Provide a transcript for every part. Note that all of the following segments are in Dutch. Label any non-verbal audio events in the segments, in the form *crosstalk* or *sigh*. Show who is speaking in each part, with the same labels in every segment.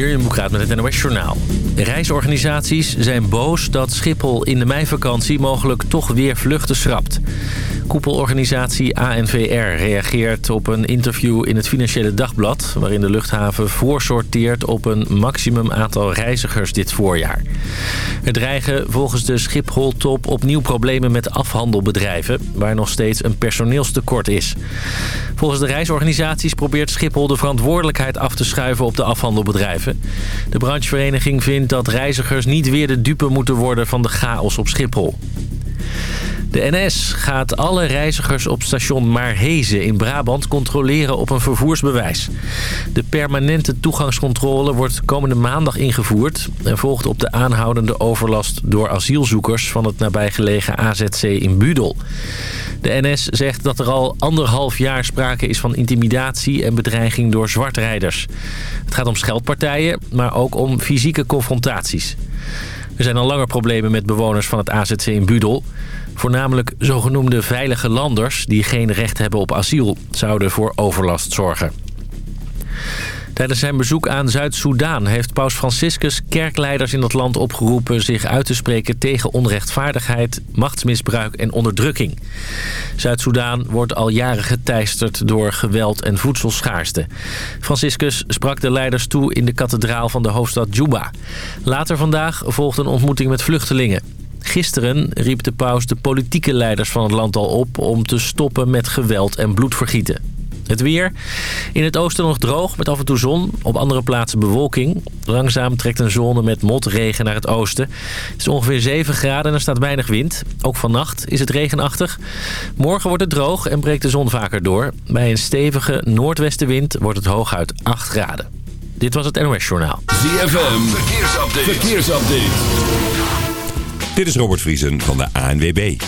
Speaker 1: Hier in Boekraad met het NOS Journaal. Reisorganisaties zijn boos dat Schiphol in de meivakantie mogelijk toch weer vluchten schrapt. Koepelorganisatie ANVR reageert op een interview in het Financiële Dagblad... waarin de luchthaven voorsorteert op een maximum aantal reizigers dit voorjaar. Er dreigen volgens de Schiphol-top opnieuw problemen met afhandelbedrijven... waar nog steeds een personeelstekort is. Volgens de reisorganisaties probeert Schiphol de verantwoordelijkheid af te schuiven op de afhandelbedrijven. De branchevereniging vindt dat reizigers niet weer de dupe moeten worden van de chaos op Schiphol. De NS gaat alle reizigers op station Maarhezen in Brabant controleren op een vervoersbewijs. De permanente toegangscontrole wordt komende maandag ingevoerd... en volgt op de aanhoudende overlast door asielzoekers van het nabijgelegen AZC in Budel. De NS zegt dat er al anderhalf jaar sprake is van intimidatie en bedreiging door zwartrijders. Het gaat om scheldpartijen, maar ook om fysieke confrontaties. Er zijn al langer problemen met bewoners van het AZC in Budel. Voornamelijk zogenoemde veilige landers die geen recht hebben op asiel... zouden voor overlast zorgen. Tijdens zijn bezoek aan Zuid-Soedan heeft paus Franciscus kerkleiders in dat land opgeroepen zich uit te spreken tegen onrechtvaardigheid, machtsmisbruik en onderdrukking. Zuid-Soedan wordt al jaren geteisterd door geweld en voedselschaarste. Franciscus sprak de leiders toe in de kathedraal van de hoofdstad Juba. Later vandaag volgde een ontmoeting met vluchtelingen. Gisteren riep de paus de politieke leiders van het land al op om te stoppen met geweld en bloedvergieten. Het weer. In het oosten nog droog met af en toe zon. Op andere plaatsen bewolking. Langzaam trekt een zone met motregen naar het oosten. Het is ongeveer 7 graden en er staat weinig wind. Ook vannacht is het regenachtig. Morgen wordt het droog en breekt de zon vaker door. Bij een stevige noordwestenwind wordt het hooguit 8 graden. Dit was het NOS Journaal.
Speaker 2: ZFM. Verkeersupdate. Verkeersupdate.
Speaker 3: Dit is Robert Vriesen van de ANWB.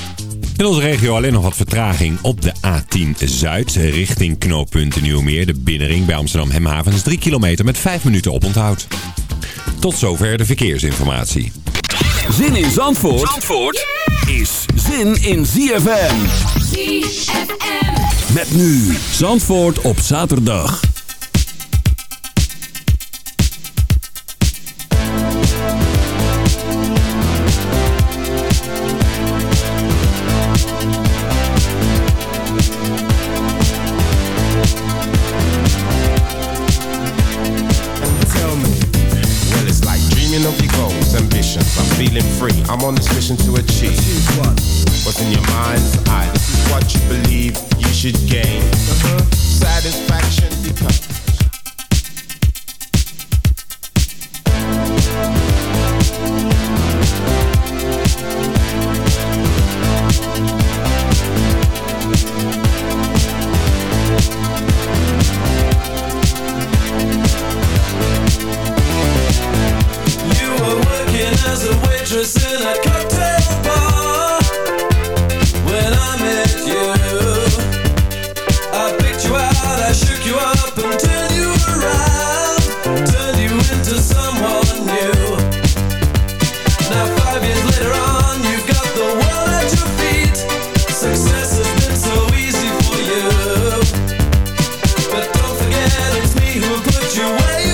Speaker 3: In onze regio alleen nog wat vertraging op de A10 Zuid richting knooppunt Nieuwmeer. De binnenring bij Amsterdam Hemhavens is 3 kilometer met 5 minuten oponthoud. Tot zover de verkeersinformatie.
Speaker 2: Zin in Zandvoort, Zandvoort is zin in ZFM.
Speaker 4: ZFM.
Speaker 2: Met nu Zandvoort op zaterdag.
Speaker 5: I'm on this mission to achieve. What's in your mind's eye? This is what you believe you should gain.
Speaker 6: away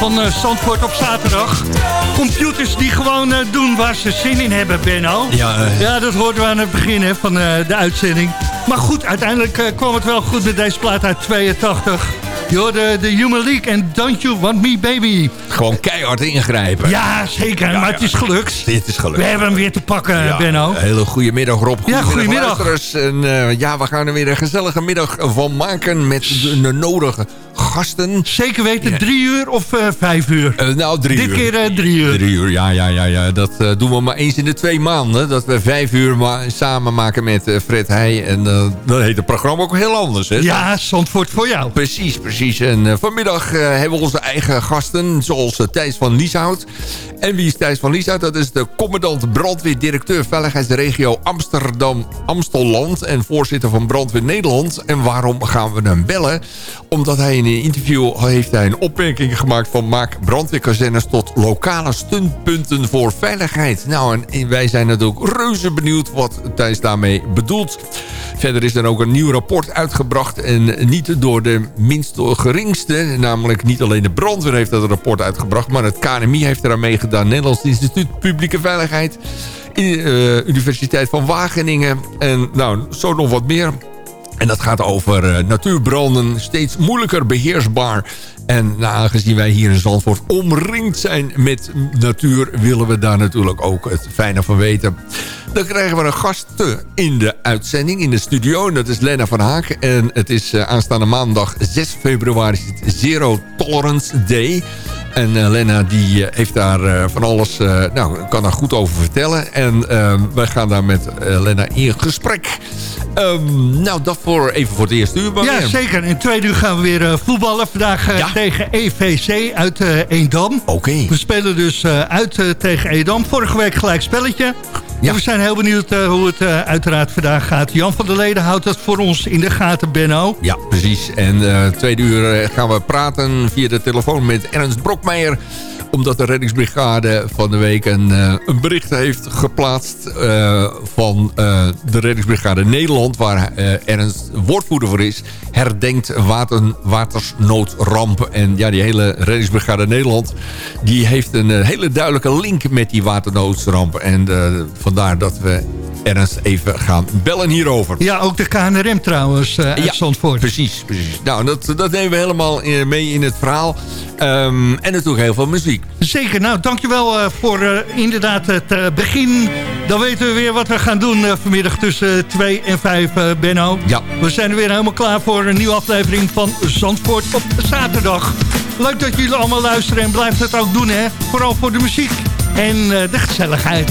Speaker 6: van uh, Zandvoort op zaterdag. Computers die gewoon uh, doen waar ze zin in hebben, Benno.
Speaker 7: Ja, uh...
Speaker 6: ja dat hoorden we aan het begin hè, van de uitzending. Maar goed, uiteindelijk kwam het wel goed met deze plaat uit 82. Je de, de Human League en Don't You Want Me Baby.
Speaker 7: Gewoon keihard ingrijpen.
Speaker 6: Ja, zeker. maar het is gelukt.
Speaker 7: Het is gelukt.
Speaker 6: We hebben hem weer te pakken, ja, Benno.
Speaker 7: Hele goede middag, Rob.
Speaker 6: ja, goedemiddag.
Speaker 7: En uh, ja, we gaan er weer een gezellige middag van maken met de, de nodige gasten.
Speaker 6: Zeker weten, drie uur of uh, vijf uur?
Speaker 7: Uh, nou, drie
Speaker 6: Dit
Speaker 7: uur.
Speaker 6: Dit keer drie uur.
Speaker 7: Drie uur, ja, ja, ja. ja. Dat doen we maar eens in de twee maanden. Dat we vijf uur ma samen maken met Fred Heij. En dan heet het programma ook heel anders, hè?
Speaker 6: Ja, Zandvoort voor jou.
Speaker 7: Precies, precies. En vanmiddag hebben we onze eigen gasten, zoals Thijs van Lieshout. En wie is Thijs van Lieshout? Dat is de commandant brandweer, directeur veiligheidsregio Amsterdam, Amstelland en voorzitter van Brandweer Nederland. En waarom gaan we hem bellen? Omdat hij in een interview heeft hij een opmerking gemaakt van maak brandweerkazernes tot lokale stuntpunten voor veiligheid. Nou, en wij zijn natuurlijk reuze benieuwd wat Thijs daarmee bedoelt. Verder is er ook een nieuw rapport uitgebracht en niet door de minst geringste, namelijk niet alleen de brandweer heeft dat rapport uitgebracht, maar het KNMI heeft eraan meegedaan. Nederlands Instituut Publieke Veiligheid, uh, Universiteit van Wageningen en nou, zo nog wat meer. En dat gaat over uh, natuurbranden, steeds moeilijker beheersbaar. En nou, aangezien wij hier in Zandvoort omringd zijn met natuur... willen we daar natuurlijk ook het fijne van weten. Dan krijgen we een gast in de uitzending, in de studio. Dat is Lena van Haak. En het is uh, aanstaande maandag 6 februari Zero Tolerance Day... En uh, Lena die uh, heeft daar uh, van alles, nou, kan daar goed over vertellen. En wij gaan daar met Lena in gesprek. Um, nou, dat voor even voor het eerste uur.
Speaker 6: Ja, weer. zeker. In tweede uur gaan we weer voetballen. Vandaag ja. tegen EVC uit Eendam.
Speaker 7: Oké. Okay.
Speaker 6: We spelen dus uit tegen Eendam. Vorige week gelijk spelletje. Ja. We zijn heel benieuwd hoe het uiteraard vandaag gaat. Jan van der Leden houdt dat voor ons in de gaten, Benno.
Speaker 7: Ja, precies. En tweede uur gaan we praten via de telefoon met Ernst Brokmeijer omdat de reddingsbrigade van de week een, uh, een bericht heeft geplaatst... Uh, van uh, de reddingsbrigade Nederland... waar Ernst woordvoerder voor is... herdenkt water, watersnoodrampen. En ja, die hele reddingsbrigade Nederland... die heeft een hele duidelijke link met die waternoodrampen. En vandaar dat we Ernst even gaan bellen hierover.
Speaker 6: Ja, ook de KNRM trouwens uh, uit
Speaker 7: ja,
Speaker 6: Zandvoort.
Speaker 7: precies, precies. Nou, dat, dat nemen we helemaal mee in het verhaal. Um, en natuurlijk heel veel muziek.
Speaker 6: Zeker, nou dankjewel uh, voor uh, inderdaad het uh, begin. Dan weten we weer wat we gaan doen vanmiddag tussen 2 en 5, Benno.
Speaker 7: Ja.
Speaker 6: We zijn er weer helemaal klaar voor een nieuwe aflevering van Zandvoort op zaterdag. Leuk dat jullie allemaal luisteren en blijft het ook doen, hè. Vooral voor de muziek en de gezelligheid.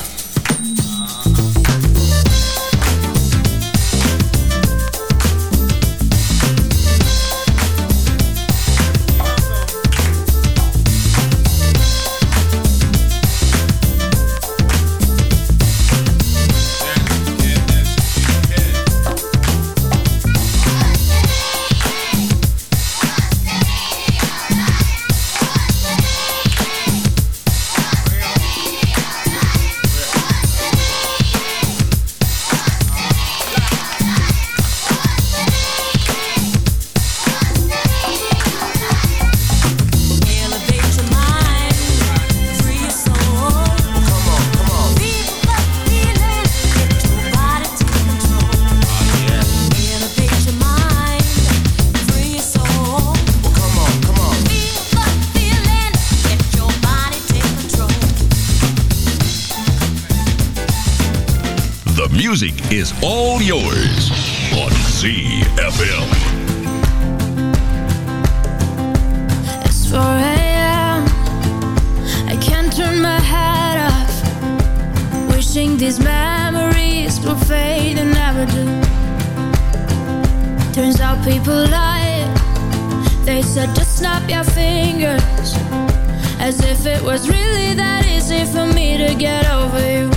Speaker 8: Was really that easy for me to get over you.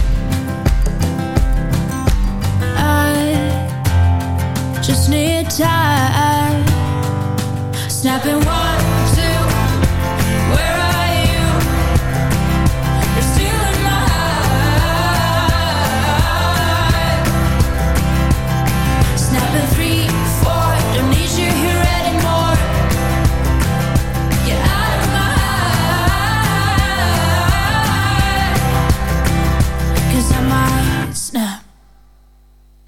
Speaker 8: I just need time. Snapping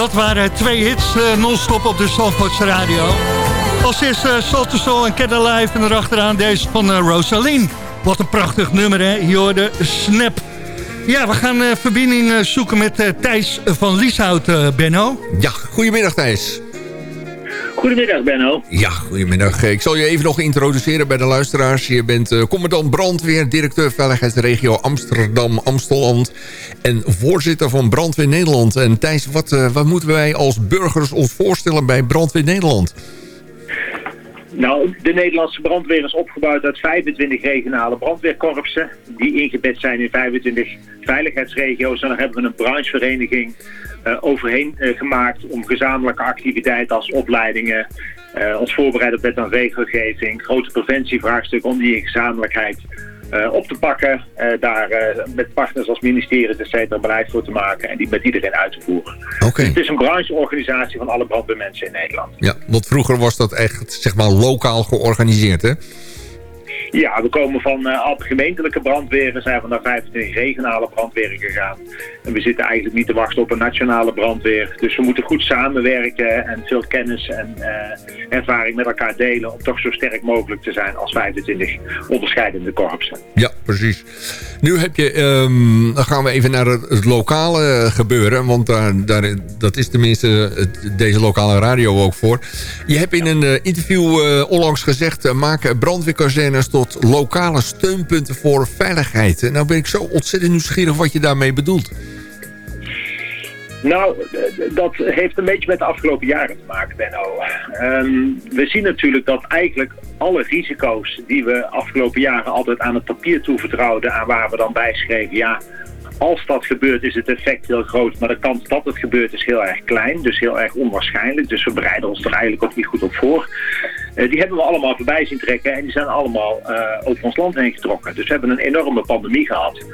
Speaker 6: Dat waren twee hits eh, non-stop op de Zandvoortse radio. Als eerste uh, Salt Soul en Get Alive en erachteraan deze van uh, Rosaline. Wat een prachtig nummer, hè? Je hoorde Snap. Ja, we gaan verbinding zoeken met Thijs van Lieshout, Benno.
Speaker 7: Ja, goedemiddag Thijs.
Speaker 9: Goedemiddag Benno.
Speaker 7: Ja, goedemiddag. Ik zal je even nog introduceren bij de luisteraars. Je bent commandant brandweer, directeur veiligheidsregio Amsterdam-Amsteland... en voorzitter van Brandweer Nederland. En Thijs, wat, wat moeten wij als burgers ons voorstellen bij Brandweer Nederland?
Speaker 9: Nou, de Nederlandse brandweer is opgebouwd uit 25 regionale brandweerkorpsen... die ingebed zijn in 25 veiligheidsregio's. En daar hebben we een branchevereniging uh, overheen uh, gemaakt... om gezamenlijke activiteiten als opleidingen... Uh, ons voorbereiden op wet en regelgeving... grote preventievraagstukken om die in gezamenlijkheid eh, op te pakken. eh, daar eh, met partners als ministeries et cetera beleid voor te maken. En die met iedereen uit te voeren.
Speaker 7: Oké.
Speaker 9: Het is een brancheorganisatie van alle brandweermensen in Nederland.
Speaker 7: Ja, want vroeger was dat echt zeg maar lokaal georganiseerd, hè?
Speaker 9: Ja, we komen van eh alle gemeentelijke brandweren, zijn we naar 25 regionale brandweren gegaan. En we zitten eigenlijk niet te wachten op een nationale brandweer. Dus we moeten goed samenwerken en veel kennis en eh, ervaring met elkaar delen... om toch zo sterk mogelijk te zijn als 25 onderscheidende korpsen.
Speaker 7: Ja, precies. Nu heb je, ehm, dan gaan we even naar het, lokale gebeuren. Want daar, daar, dat is tenminste deze lokale radio ook voor. Je hebt in een eh, interview eh, onlangs gezegd... eh, maken brandweerkazernes tot lokale steunpunten voor veiligheid. Nou ben ik zo ontzettend nieuwsgierig wat je daarmee bedoelt.
Speaker 9: Nou, dat heeft een beetje met de afgelopen jaren te maken, Benno. Ehm, we zien natuurlijk dat eigenlijk alle risico's die we afgelopen jaren altijd aan het papier toevertrouwden... aan waar we dan bij schreven, ja, als dat gebeurt is het effect heel groot... maar de kans dat het gebeurt is heel erg klein, dus heel erg onwaarschijnlijk. Dus we bereiden ons er eigenlijk ook niet goed op voor. Eh, die hebben we allemaal voorbij zien trekken en die zijn allemaal eh, over ons land heen getrokken. Dus we hebben een enorme pandemie gehad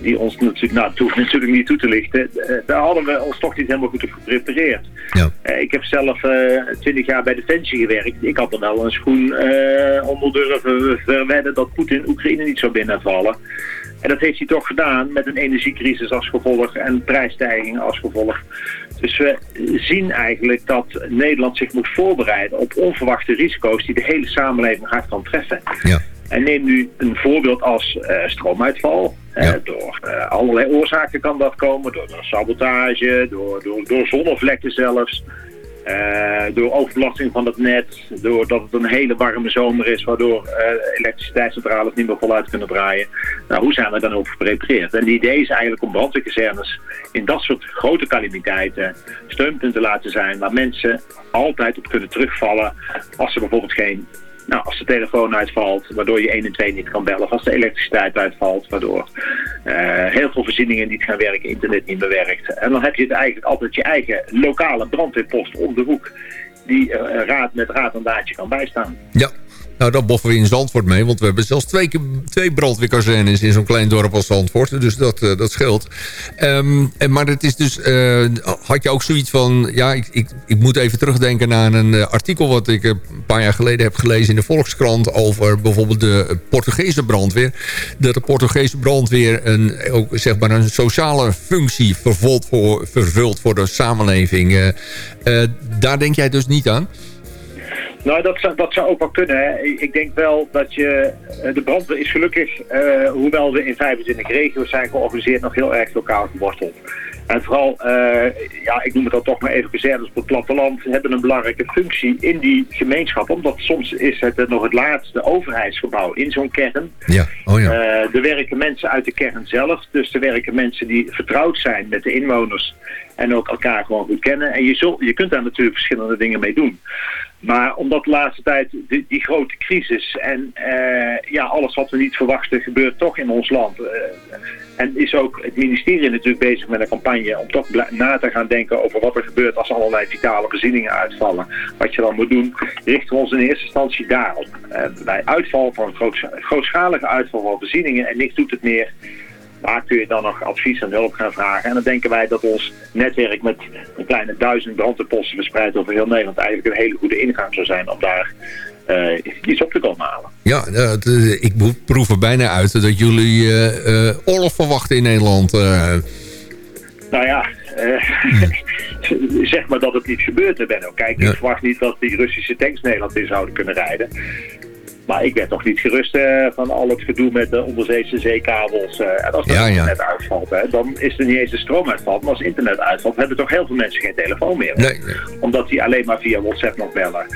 Speaker 9: die ons natuurlijk, nou, hoeft natuurlijk niet toe te lichten. Eh, daar hadden we ons toch niet helemaal goed op geprepareerd.
Speaker 7: Ja.
Speaker 9: Eh, ik heb zelf twintig jaar bij Defensie gewerkt. Ik had er wel een schoen eh, onder durven verwedden dat Poetin Oekraïne niet zou binnenvallen. En dat heeft hij toch gedaan met een energiecrisis als gevolg en prijsstijging als gevolg. Dus we zien eigenlijk dat Nederland zich moet voorbereiden op onverwachte risico's die de hele samenleving hard kan treffen.
Speaker 7: Ja.
Speaker 9: En neem nu een voorbeeld als eh, stroomuitval. Eh, door eh, allerlei oorzaken kan dat komen. Door, sabotage, door, door, zonnevlekken zelfs. eh, door overbelasting van het net. Doordat het een hele warme zomer is. Waardoor elektriciteitscentrales niet meer voluit kunnen draaien. Nou, hoe zijn we dan op geprepareerd? En het idee is eigenlijk om brandweerkazernes in dat soort grote calamiteiten steunpunten laten zijn. Waar mensen altijd op kunnen terugvallen. Als ze bijvoorbeeld geen nou, als de telefoon uitvalt, waardoor je 112 niet kan bellen. Of als de elektriciteit uitvalt, waardoor eh, heel veel voorzieningen niet gaan werken, internet niet meer werkt. En dan heb je het eigenlijk altijd je eigen lokale brandweerpost om de hoek. Die eh, raad met raad en daadje kan bijstaan.
Speaker 7: Ja. Nou, dat boffen we in Zandvoort mee. Want we hebben zelfs twee, keer- twee brandweerkazernes in zo'n klein dorp als Zandvoort. Dus dat, eh, dat scheelt. Ehm, en, maar het is dus... eh, had je ook zoiets van... Ja, ik, ik, ik moet even terugdenken naar een eh, artikel... wat ik een paar jaar geleden heb gelezen in de Volkskrant... over bijvoorbeeld de Portugese brandweer. Dat de Portugese brandweer een, ook, zeg maar een sociale functie vervult voor, vervult voor de samenleving. Daar denk jij dus niet aan?
Speaker 9: Nou, dat zou, dat zou ook wel kunnen. Hè. Ik denk wel dat je... eh, De brandweer is gelukkig, eh, hoewel we in 25 regio's zijn georganiseerd, nog heel erg lokaal geworteld. En vooral, eh, ja, ik noem het dan toch maar even kazernes op het platteland, hebben een belangrijke functie in die gemeenschap. Omdat soms is het nog het laatste overheidsgebouw in zo'n kern.
Speaker 7: Ja, oh ja.
Speaker 9: Eh, er werken mensen uit de kern zelf. Dus er werken mensen die vertrouwd zijn met de inwoners. En ook elkaar gewoon goed kennen. En je, zult, je kunt daar natuurlijk verschillende dingen mee doen. Maar omdat de laatste tijd die, die grote crisis en eh, ja, alles wat we niet verwachten gebeurt toch in ons land. eh, en is ook het ministerie natuurlijk bezig met een campagne om toch na te gaan denken over wat er gebeurt als allerlei vitale voorzieningen uitvallen. Wat je dan moet doen, richten we ons in eerste instantie daarop. Eh, bij uitval van groot, grootschalige uitval van voorzieningen en niks doet het meer. Waar kun je dan nog advies en hulp gaan vragen? En dan denken wij dat ons netwerk met een kleine duizend brandweerposten verspreid over heel Nederland eigenlijk een hele goede ingang zou zijn om daar eh, iets op te komen halen.
Speaker 7: Ja, eh, eh, ik proef er bijna uit dat jullie oorlog verwachten in Nederland.
Speaker 9: Nou ja, *laughs* zeg maar dat het niet gebeurt, Benno. Kijk,
Speaker 7: Ja.
Speaker 9: ik verwacht niet dat die Russische tanks Nederland in zouden kunnen rijden. Maar ik werd toch niet gerust eh, van al het gedoe met de onderzeese zeekabels. eh, en als dat
Speaker 7: Ja, ja.
Speaker 9: internet uitvalt, hè, dan is er niet eens de stroom uitvalt. Maar als internet uitvalt, hebben toch heel veel mensen geen telefoon meer.
Speaker 7: nee, nee.
Speaker 9: Omdat die alleen maar via WhatsApp nog bellen.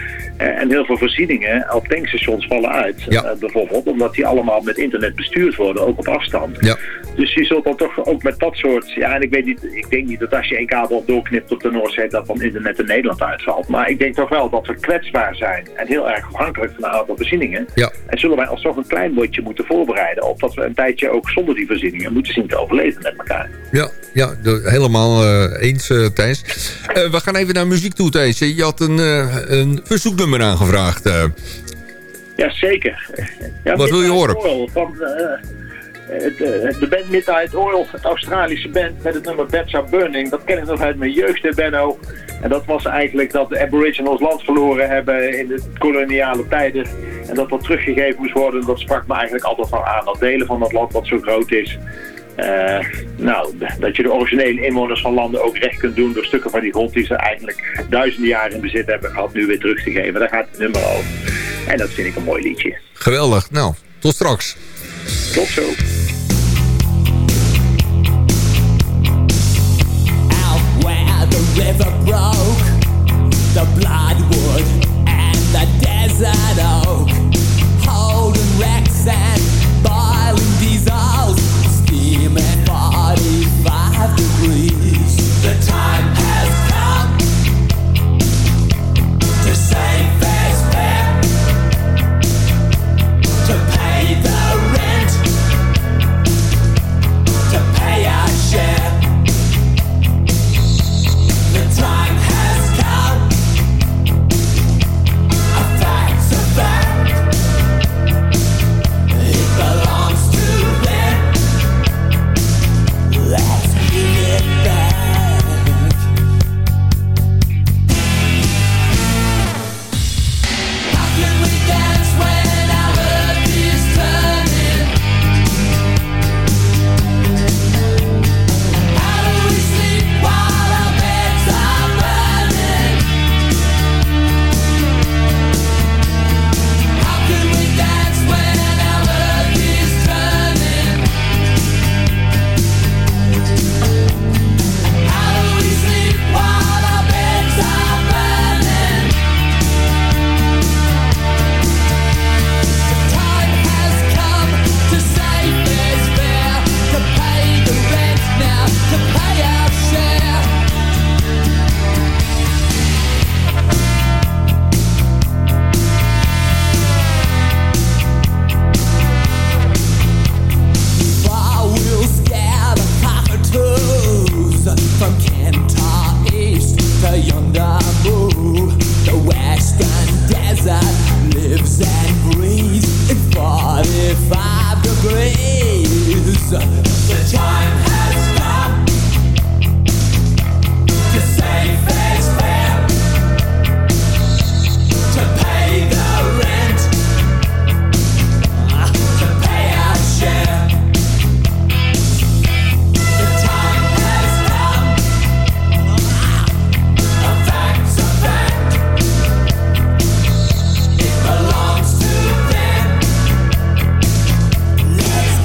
Speaker 9: Eh, en heel veel voorzieningen op tankstations vallen uit.
Speaker 7: Ja.
Speaker 9: eh, bijvoorbeeld, omdat die allemaal met internet bestuurd worden, ook op afstand.
Speaker 7: Ja.
Speaker 9: Dus je zult dan toch ook met dat soort... Ja, en ik weet niet, ik denk niet dat als je één kabel doorknipt op de Noordzee... dat dan internet in Nederland uitvalt. Maar ik denk toch wel dat we kwetsbaar zijn en heel erg afhankelijk van een aantal voorzieningen.
Speaker 7: Ja.
Speaker 9: En zullen wij alsnog een klein bordje moeten voorbereiden... op dat we een tijdje ook zonder die voorzieningen moeten zien te overleven met elkaar.
Speaker 7: Ja, ja helemaal eh, eens, Thijs. We gaan even naar muziek toe, Thijs. Je had een, een verzoeknummer aangevraagd. eh.
Speaker 9: Ja, zeker. Ja,
Speaker 7: Wat wil je horen?
Speaker 9: Oil van, eh, eh, de band Midnight Oil, het Australische band met het nummer Beds Are Burning. Dat ken ik nog uit mijn jeugd, hè, Benno. En dat was eigenlijk dat de aboriginals land verloren hebben in de koloniale tijden. En dat dat teruggegeven moest worden. Dat sprak me eigenlijk altijd van aan. Dat delen van dat land wat zo groot is. Eh, nou, dat je de originele inwoners van landen ook recht kunt doen door stukken van die grond die ze eigenlijk duizenden jaren in bezit hebben gehad, nu weer terug te geven. Daar gaat het nummer over. En dat vind ik een mooi liedje.
Speaker 7: Geweldig. Nou, tot straks.
Speaker 9: Tot zo.
Speaker 10: Out where the river broke, the bloodwood and the desert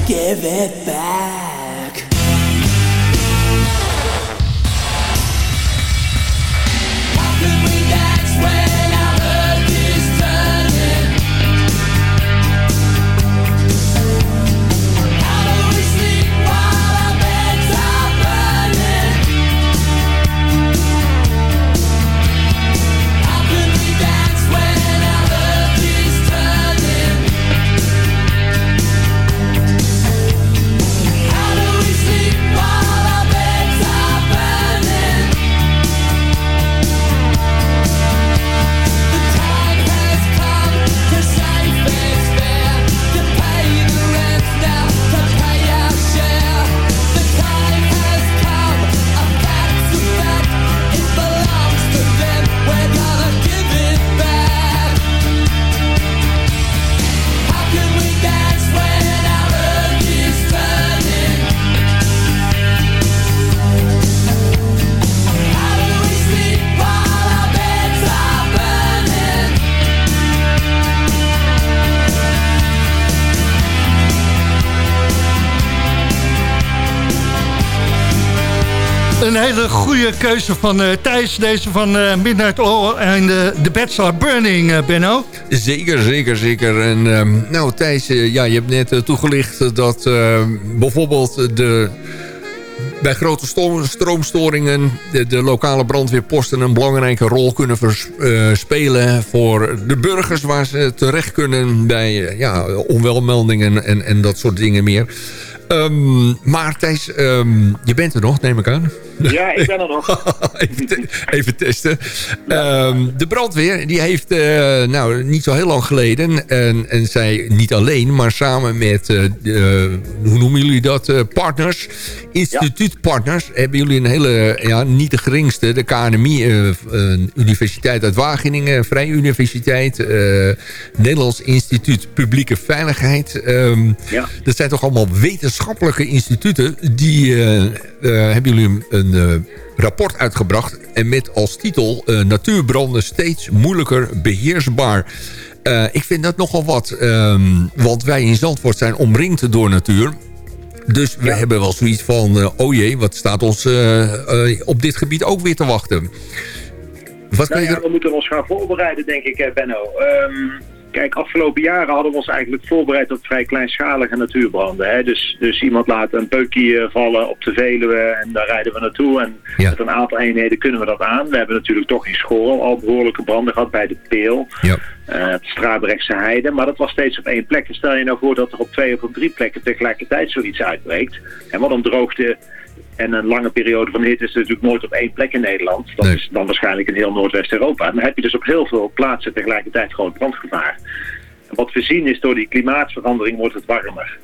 Speaker 10: give it back.
Speaker 6: Goede keuze van eh, Thijs. Deze van eh, Midnight Oil en de The Beds Are Burning, eh, Benno.
Speaker 7: Zeker, zeker, zeker. En ehm, nou Thijs, ja, je hebt net toegelicht dat eh, bijvoorbeeld de, bij grote sto- stroomstoringen... De, de lokale brandweerposten een belangrijke rol kunnen spelen... voor de burgers waar ze terecht kunnen bij ja, onwelmeldingen en, en dat soort dingen meer. Ehm, maar Thijs, ehm, je bent er nog, neem ik aan. *laughs*
Speaker 9: Ja, ik ben er nog. *laughs*
Speaker 7: even, even testen. Ehm, de brandweer die heeft eh, nou, niet zo heel lang geleden... En, en zij niet alleen, maar samen met... de, hoe noemen jullie dat? Partners. Instituutpartners. Hebben jullie een hele... Ja, niet de geringste. De KNMI, een universiteit uit Wageningen. Vrije Universiteit. Nederlands Instituut Publieke Veiligheid. Ehm,
Speaker 9: Ja.
Speaker 7: dat zijn toch allemaal wetenschappelijke instituten. Die eh, hebben jullie een, eh, rapport uitgebracht. En met als titel eh, Natuurbranden steeds moeilijker beheersbaar. Eh, ik vind dat nogal wat. ehm, want wij in Zandvoort zijn omringd door natuur. Dus we hebben wel zoiets van... oh jee, wat staat ons op dit gebied ook weer te wachten? Wat
Speaker 9: Nou ja,
Speaker 7: er...
Speaker 9: we moeten ons gaan voorbereiden, denk ik, Benno. Ehm, kijk, afgelopen jaren hadden we ons eigenlijk voorbereid op vrij kleinschalige natuurbranden. Hè? Dus, dus iemand laat een peukje eh, vallen op de Veluwe en daar rijden we naartoe. En
Speaker 7: Ja.
Speaker 9: met een aantal eenheden kunnen we dat aan. We hebben natuurlijk toch in school al behoorlijke branden gehad bij de Peel.
Speaker 7: Ja.
Speaker 9: eh, het Strabrechtse Heide. Maar dat was steeds op één plek. En stel je nou voor dat er op twee of op drie plekken tegelijkertijd zoiets uitbreekt. En wat een droogte en een lange periode van hitte is natuurlijk nooit op één plek in Nederland. Dat
Speaker 7: Nee.
Speaker 9: is dan waarschijnlijk in heel Noordwest-Europa. Dan heb je dus op heel veel plaatsen tegelijkertijd groot brandgevaar. En wat we zien is door die klimaatverandering wordt het warmer.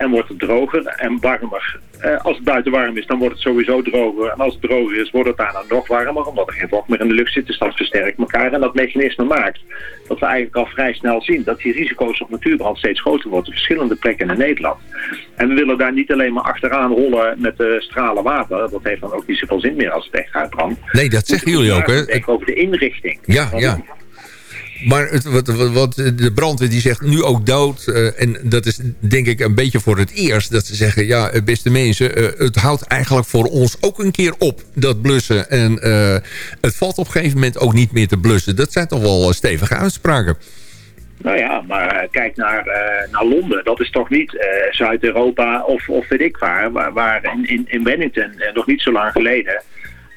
Speaker 9: En wordt het droger en warmer. Eh, als het buiten warm is, dan wordt het sowieso droger. En als het droger is, wordt het daarna nog warmer. Omdat er geen vocht meer in de lucht zit. Dus dat versterkt elkaar. En dat mechanisme maakt dat we eigenlijk al vrij snel zien... dat die risico's op natuurbrand steeds groter worden. Op verschillende plekken in Nederland. En we willen daar niet alleen maar achteraan rollen met de stralen water. Dat heeft dan ook niet zoveel zin meer als het echt uitbrandt.
Speaker 7: Nee, dat zeggen jullie ook, hè?
Speaker 9: Denk over de inrichting.
Speaker 7: Ja, ja. Maar het, wat, wat, de brandweer die zegt nu ook dood. eh, en dat is denk ik een beetje voor het eerst. Dat ze zeggen, ja eh, beste mensen. eh, het houdt eigenlijk voor ons ook een keer op. Dat blussen. En het valt op een gegeven moment ook niet meer te blussen. Dat zijn toch wel stevige uitspraken.
Speaker 9: Nou ja, maar kijk naar, naar Londen. Dat is toch niet Zuid-Europa of, of weet ik waar. Waar, in, in, in Wellington, nog niet zo lang geleden...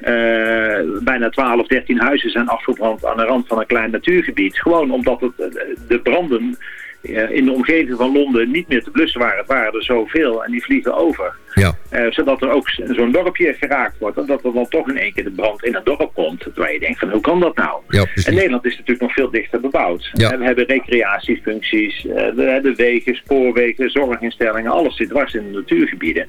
Speaker 9: eh, bijna 12, 13 huizen zijn afgebrand aan de rand van een klein natuurgebied. Gewoon omdat het, eh, de branden eh, in de omgeving van Londen niet meer te blussen waren. Het waren er zoveel en die vliegen over.
Speaker 7: Ja,
Speaker 9: Eh, zodat er ook zo'n dorpje geraakt wordt. En dat er dan toch in één keer de brand in het dorp komt. Terwijl je denkt van hoe kan dat nou?
Speaker 7: ja.
Speaker 9: En Nederland is natuurlijk nog veel dichter bebouwd.
Speaker 7: Ja.
Speaker 9: En We hebben recreatiefuncties, eh, we hebben wegen, spoorwegen, zorginstellingen. Alles zit dwars in de natuurgebieden.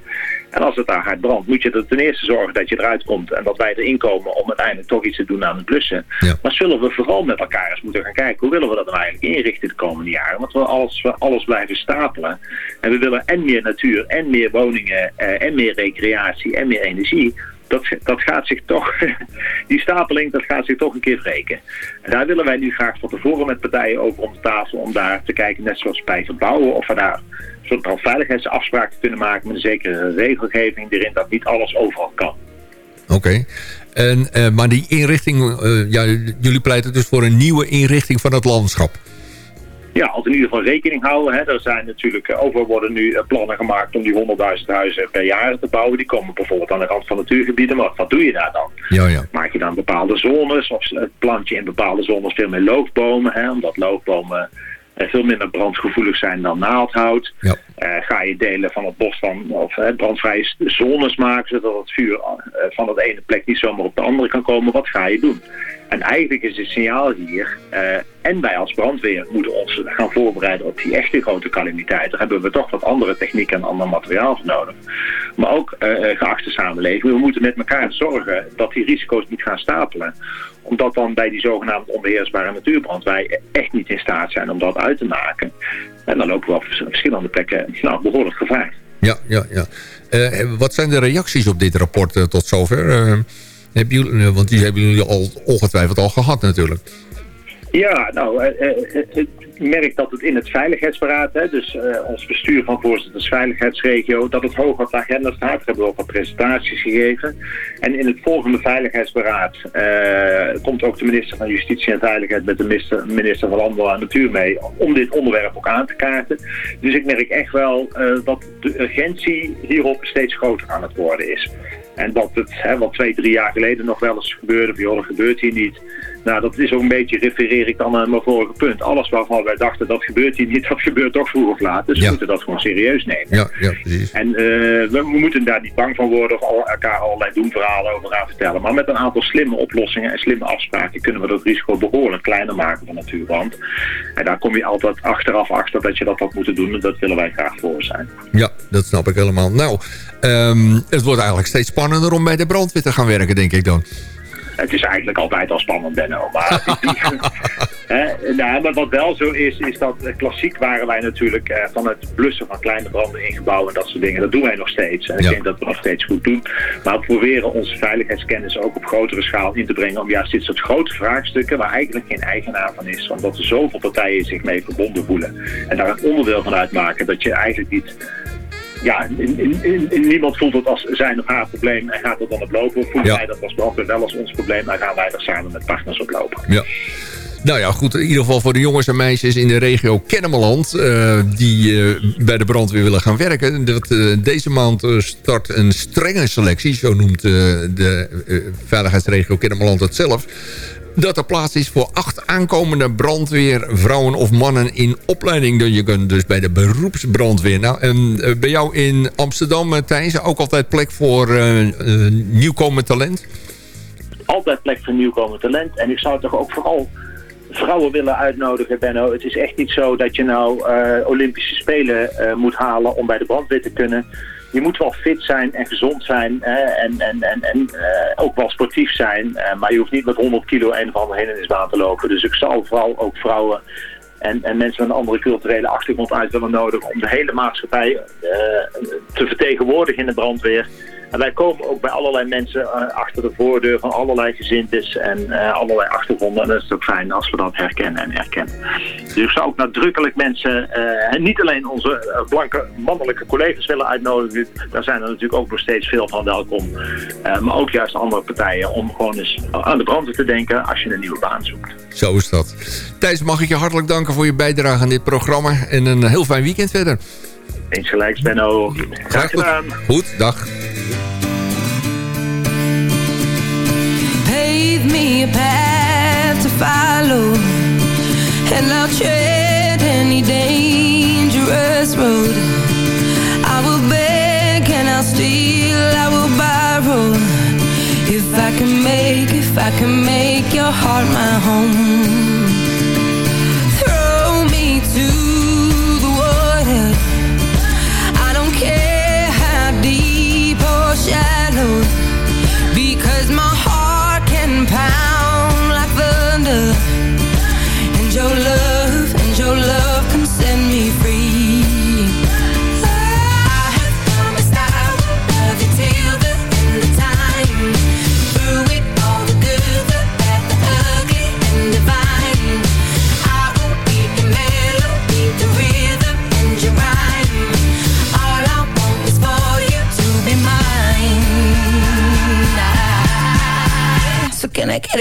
Speaker 9: En als het daar hard brandt, moet je er ten eerste zorgen dat je eruit komt. En dat wij erin komen om uiteindelijk toch iets te doen aan het blussen.
Speaker 7: Ja.
Speaker 9: Maar zullen we vooral met elkaar eens moeten gaan kijken. Hoe willen we dat nou eigenlijk inrichten de komende jaren? Want we alles, we alles blijven stapelen. En we willen en meer natuur, en meer woningen, eh, en meer recreatie, en meer energie dat, dat gaat zich toch, *laughs* die stapeling, dat gaat zich toch een keer wreken. En daar willen wij nu graag van tevoren met partijen over om de tafel om daar te kijken, net zoals bij verbouwen, of we daar een soort van veiligheidsafspraken kunnen maken met een zekere regelgeving erin dat niet alles overal kan.
Speaker 7: Oké. En, eh, maar die inrichting, eh, ja, jullie pleiten dus voor een nieuwe inrichting van het landschap.
Speaker 9: Ja, als in ieder geval rekening houden. Hè, er zijn natuurlijk, eh, overal worden nu eh, plannen gemaakt om die 100.000 huizen per jaar te bouwen. Die komen bijvoorbeeld aan de rand van natuurgebieden. Maar wat doe je daar dan?
Speaker 7: Ja, ja.
Speaker 9: Maak je dan bepaalde zones of het plant je in bepaalde zones veel meer loofbomen. Hè, omdat loofbomen eh, veel minder brandgevoelig zijn dan naaldhout.
Speaker 7: Ja.
Speaker 9: Eh, ga je delen van het bos dan, of eh, brandvrije zones maken, zodat het vuur eh, van het ene plek niet zomaar op de andere kan komen. Wat ga je doen? En eigenlijk is het signaal hier, eh, en wij als brandweer moeten ons gaan voorbereiden op die echte grote calamiteit. Daar hebben we toch wat andere technieken en ander materiaal voor nodig. Maar ook, eh, geachte samenleving, we moeten met elkaar zorgen dat die risico's niet gaan stapelen. Omdat dan bij die zogenaamde onbeheersbare natuurbrand wij echt niet in staat zijn om dat uit te maken. En dan lopen we op verschillende plekken nou, behoorlijk gevaar.
Speaker 7: Ja, ja, ja. Wat zijn de reacties op dit rapport tot zover? Hebben jullie, want die hebben jullie al ongetwijfeld al gehad natuurlijk.
Speaker 9: Ja, nou, eh, eh, eh, ik merk dat het in het veiligheidsberaad, hè, dus ons bestuur van voorzitters veiligheidsregio, dat het hoog op de agenda staat. Daar hebben we ook wat presentaties gegeven. En in het volgende veiligheidsberaad komt ook de minister van Justitie en Veiligheid met de minister, minister van Landbouw en Natuur mee om dit onderwerp ook aan te kaarten. Dus ik merk echt wel dat de urgentie hierop steeds groter aan het worden is. En dat het, hè, wat twee, drie jaar geleden nog wel eens gebeurde, van joh, dat gebeurt hier niet. Nou, dat is ook een beetje, refereer ik dan aan mijn vorige punt. Alles waarvan wij dachten, dat gebeurt hier niet, *laughs* dat gebeurt toch vroeg of laat. Dus
Speaker 7: Ja.
Speaker 9: we moeten dat gewoon serieus nemen.
Speaker 7: Ja, ja, precies.
Speaker 9: En eh, we, we moeten daar niet bang van worden of al, elkaar allerlei doemverhalen over gaan vertellen. Maar met een aantal slimme oplossingen en slimme afspraken kunnen we dat risico behoorlijk kleiner maken van natuurbrand. En daar kom je altijd achteraf achter dat je dat had moeten doen. En dat willen wij graag voor zijn.
Speaker 7: Ja, dat snap ik helemaal. Nou, ehm, het wordt eigenlijk steeds spannender om bij de brandweer te gaan werken, denk ik dan.
Speaker 9: Het is eigenlijk altijd al spannend, Benno. Maar, *laughs* Hè, nou, maar wat wel zo is, is dat eh, klassiek waren wij natuurlijk eh, van het blussen van kleine branden in gebouwen en dat soort dingen. Dat doen wij nog steeds. En ik
Speaker 7: Ja.
Speaker 9: denk dat we nog steeds goed doen. Maar we proberen onze veiligheidskennis ook op grotere schaal in te brengen. Om juist dit soort grote vraagstukken, waar eigenlijk geen eigenaar van is, omdat er zoveel partijen zich mee verbonden voelen. En daar een onderdeel van uitmaken dat je eigenlijk niet ja, in, in, niemand voelt het als zijn of haar probleem en gaat er dan op lopen. Voelen
Speaker 7: Ja.
Speaker 9: wij dat als brandweer wel als ons probleem en gaan wij er samen met partners op lopen.
Speaker 7: Ja. Nou ja, goed. In ieder geval voor de jongens en meisjes in de regio Kennemerland... eh, die eh, bij de brandweer willen gaan werken. Dat, eh, deze maand start een strenge selectie. Zo noemt de veiligheidsregio Kennemerland het zelf. Dat er plaats is voor acht aankomende brandweervrouwen of mannen in opleiding. Dus Je kunt dus bij de beroepsbrandweer. Nou, en eh, bij jou in Amsterdam, eh, Thijs, ook altijd plek voor eh, nieuwkomend talent?
Speaker 9: altijd plek voor nieuwkomend talent. En ik zou toch ook vooral vrouwen willen uitnodigen, Benno. Het is echt niet zo dat je nou Olympische Spelen moet halen om bij de brandweer te kunnen. Je moet wel fit zijn en gezond zijn hè, en, en, en, en eh, ook wel sportief zijn. eh, maar je hoeft niet met 100 kilo een of andere hindernisbaan te lopen. Dus ik zou vooral ook vrouwen en, en mensen met een andere culturele achtergrond uit willen nodigen om de hele maatschappij eh, te vertegenwoordigen in de brandweer. Wij komen ook bij allerlei mensen eh, achter de voordeur van allerlei gezintes en eh, allerlei achtergronden. En dat is ook fijn als we dat herkennen en erkennen. Dus ik zou ook nadrukkelijk mensen, eh, en niet alleen onze blanke mannelijke collega's willen uitnodigen. Daar zijn er natuurlijk ook nog steeds veel van welkom. Maar ook juist andere partijen om gewoon eens aan de brandweer te denken als je een nieuwe baan zoekt.
Speaker 7: Zo is dat. Thijs, mag ik je hartelijk danken voor je bijdrage aan dit programma. En een heel fijn weekend verder.
Speaker 9: Eens gelijk, Benno. Graag gedaan.
Speaker 7: Goed, dag.
Speaker 11: Pave me a path to follow, and I'll tread any dangerous road. I will beg and I'll steal, I will borrow. If I can make, if I can make your heart my home.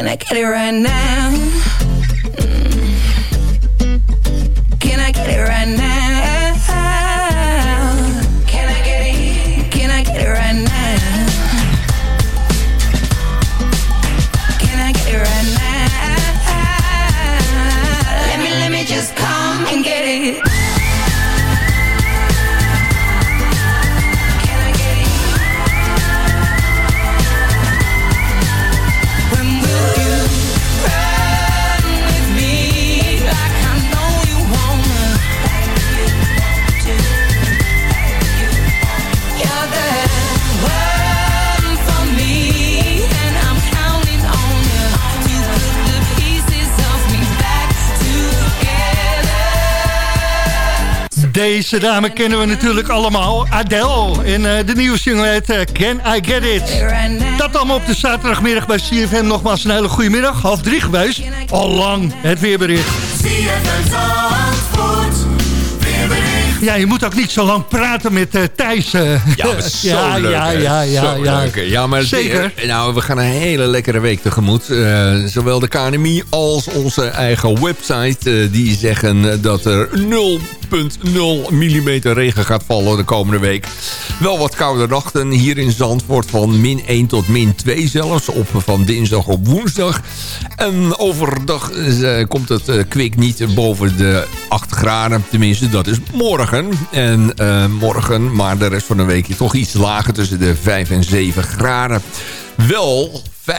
Speaker 11: can I get it right now? Mm. Can I get it right now?
Speaker 6: Deze dame kennen we natuurlijk allemaal. Adele. En eh, de nieuwe single heet eh, Can I Get It. Dat allemaal op de zaterdagmiddag bij CFM. Nogmaals een hele goede middag. Half drie geweest. Al lang het weerbericht. Ja, je moet ook niet zo lang praten met uh, Thijs. uh.
Speaker 7: Ja, maar *laughs* zo
Speaker 6: ja,
Speaker 7: leuk.
Speaker 6: ja, ja, ja,
Speaker 7: Zo
Speaker 6: ja.
Speaker 7: leuk, ja, maar
Speaker 6: Zeker.
Speaker 7: eh, Nou, we gaan een hele lekkere week tegemoet. Eh, zowel de KNMI als onze eigen website. eh, die zeggen eh, dat er 0,0 mm regen gaat vallen de komende week. Wel wat koude nachten hier in Zandvoort. Van min 1 tot min 2 zelfs. Op van dinsdag op woensdag. En overdag eh, komt het eh, kwik niet boven de 8 graden. Tenminste, dat is morgen. En eh, morgen, maar de rest van de week toch iets lager. Tussen de 5 en 7 graden. Wel 75%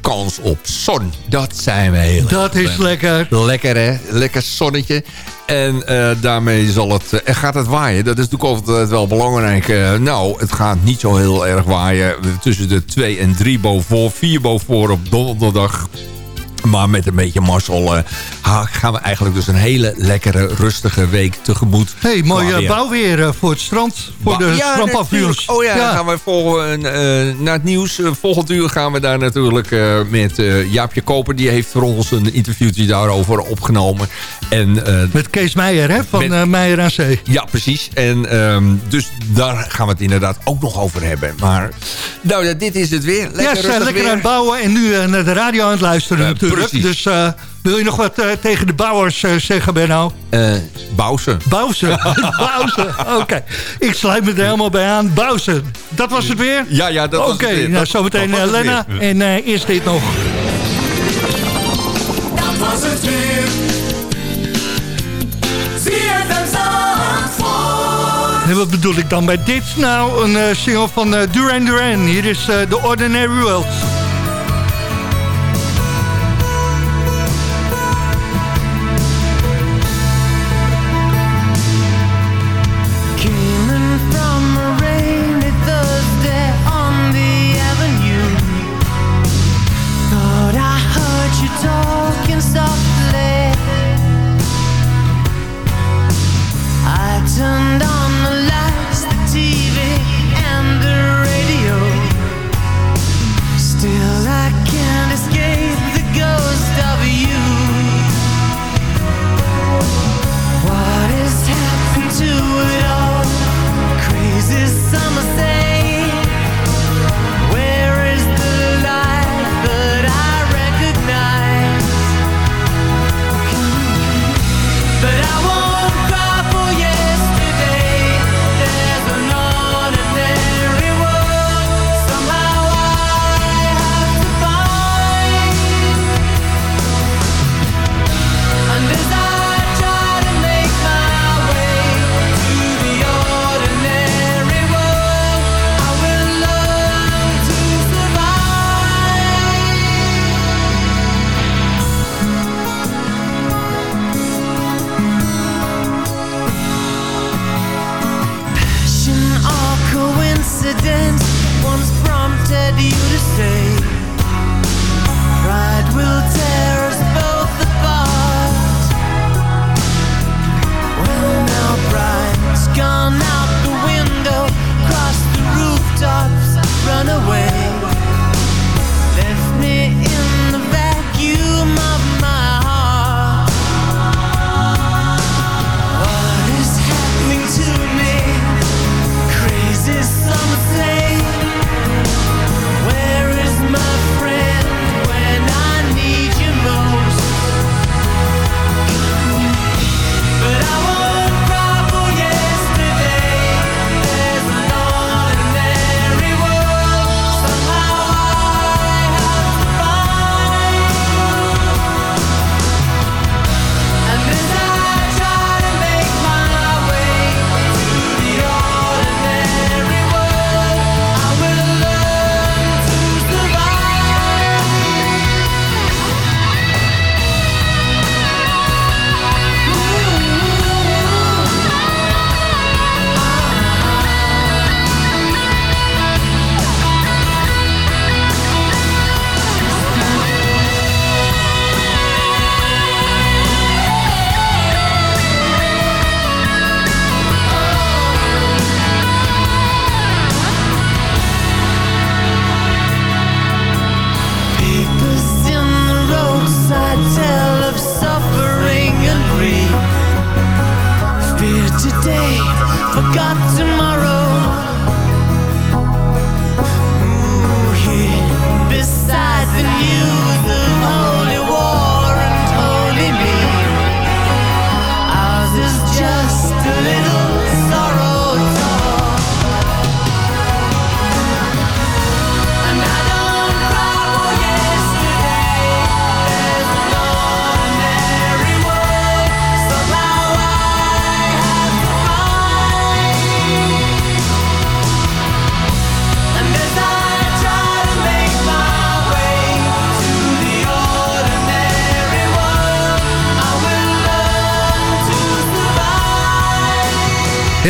Speaker 7: kans op zon. Dat zijn we heel
Speaker 6: Dat is lekker.
Speaker 7: Lekker hè, lekker zonnetje. En eh, daarmee zal het, en gaat het waaien. Dat is natuurlijk altijd wel belangrijk. Nou, het gaat niet zo heel erg waaien. Tussen de 2 en 3 boven, 4 boven op donderdag. Maar met een beetje mazzel eh, ha- gaan we eigenlijk dus een hele lekkere, rustige week tegemoet.
Speaker 6: hey, mooi
Speaker 7: Qua
Speaker 6: eh,
Speaker 7: weer.
Speaker 6: bouwweer eh, voor het strand. Voor
Speaker 7: Ba-
Speaker 6: de
Speaker 7: ja. Oh ja, dan gaan we volgen, eh, naar het nieuws. Eh, volgend uur gaan we daar natuurlijk eh, met eh, Jaapje Koper. Die heeft voor ons een interviewtje daarover opgenomen. En, eh,
Speaker 6: Met Kees Meijer, hè, van
Speaker 7: Met-
Speaker 6: eh, Meijer aan Zee.
Speaker 7: ja, precies. En ehm, dus daar gaan we het inderdaad ook nog over hebben. Maar nou, ja, dit is het weer. Lekker
Speaker 6: ja, ze zijn lekker
Speaker 7: weer.
Speaker 6: aan het bouwen en nu eh, naar de radio aan het luisteren
Speaker 7: Ja,
Speaker 6: natuurlijk.
Speaker 7: Precies.
Speaker 6: Dus eh, wil je nog wat eh, tegen de bouwers eh, zeggen, Benno?
Speaker 7: Eh, Bouwsen.
Speaker 6: Bouwsen. *laughs* Bouwsen. Oké. Ik sluit me er helemaal bij aan. Bouwsen. Dat was het weer?
Speaker 7: Ja, ja, dat was
Speaker 6: Oké,
Speaker 7: het weer.
Speaker 6: nou
Speaker 7: Dat-
Speaker 6: zometeen Lena. En eh, eerst dit nog.
Speaker 10: Dat was het weer.
Speaker 6: En wat bedoel ik dan bij dit? Nou, een single van Duran Duran. Hier is eh, The Ordinary World.